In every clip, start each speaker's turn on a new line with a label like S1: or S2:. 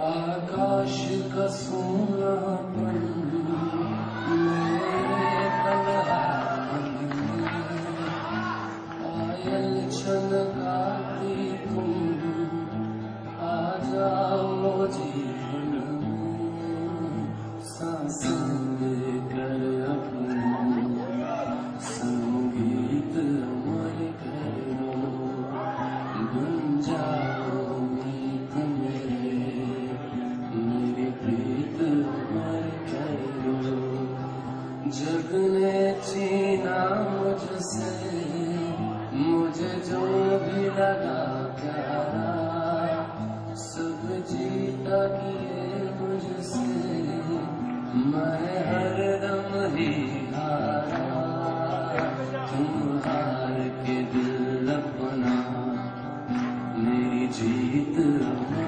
S1: आकाश का सोना जो भी लगा प्यारा सब जीता किए मुझसे, मैं हर दम ही हारा। हार के दिल अपना, मेरी जीत रहा।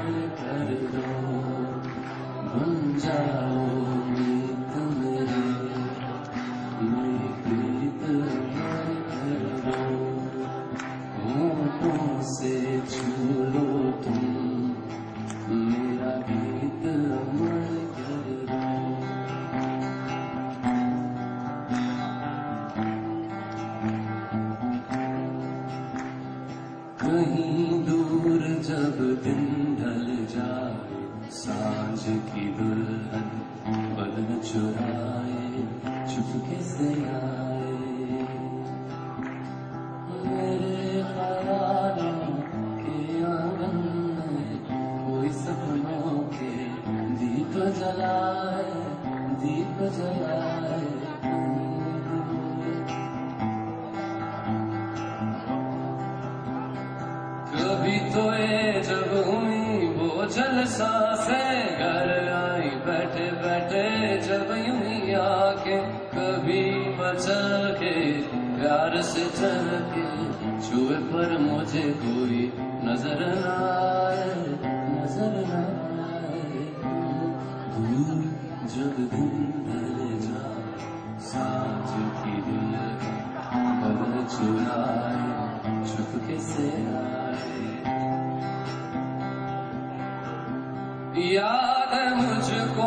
S1: आए चुपके से आए। मेरे के दीप जलाए दीप जलाए। कभी तो ये जब हुई वो जलसा चलके प्यार से चलके छुए पर मुझे कोई नज़र आए नज़र आए। दूर जब दिन ढल जाए साथ की दिल चुराए, छुपके से आए। याद है मुझको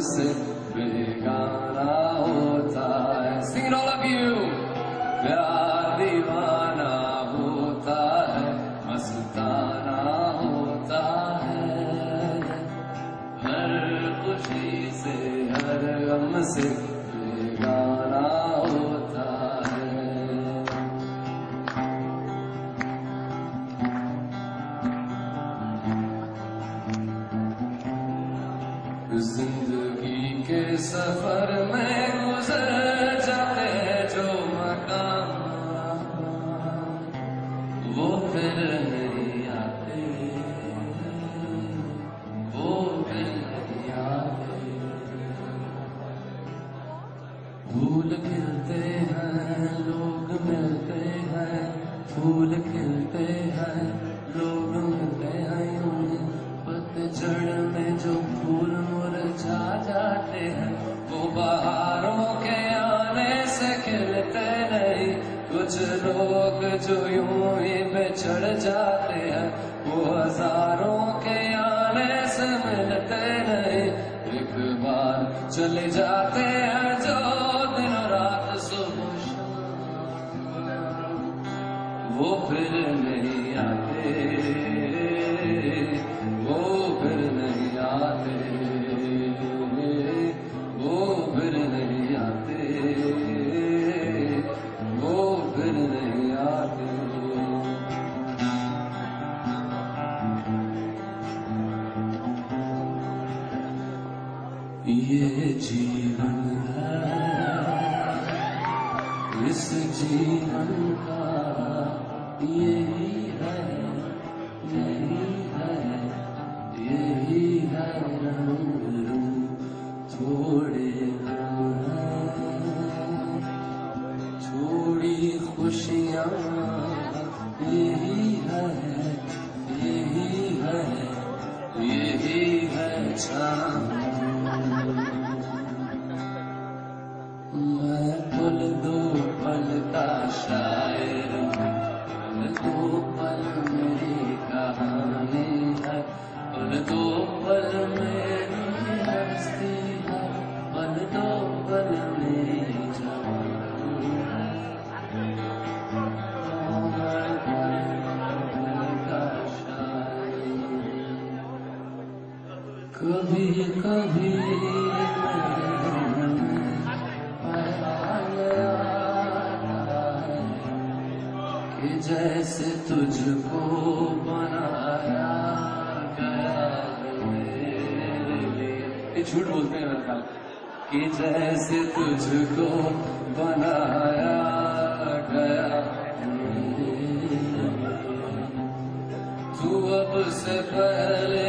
S1: Joseph. मिलते हैं। एक बार चले जाते हैं। इस जीवन का यही है यही है यही है रंग हैं छोड़ी खुशियाँ यही कभी कभी कि जैसे तुझको बनाया गया ये झूठ बोलते हैं मेरे ख्याल। कि जैसे तुझको बनाया गया तू अब से पहले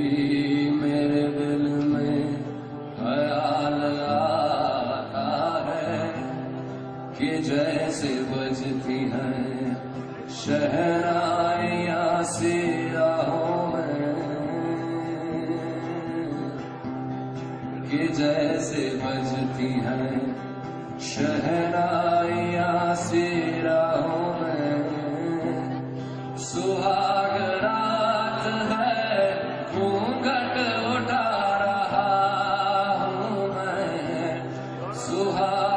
S1: कि जैसे बजती हैं। शहनाइया से राहों में। सुहाग रात है, घूंघट उठा रहा हूँ मैं। सुहाग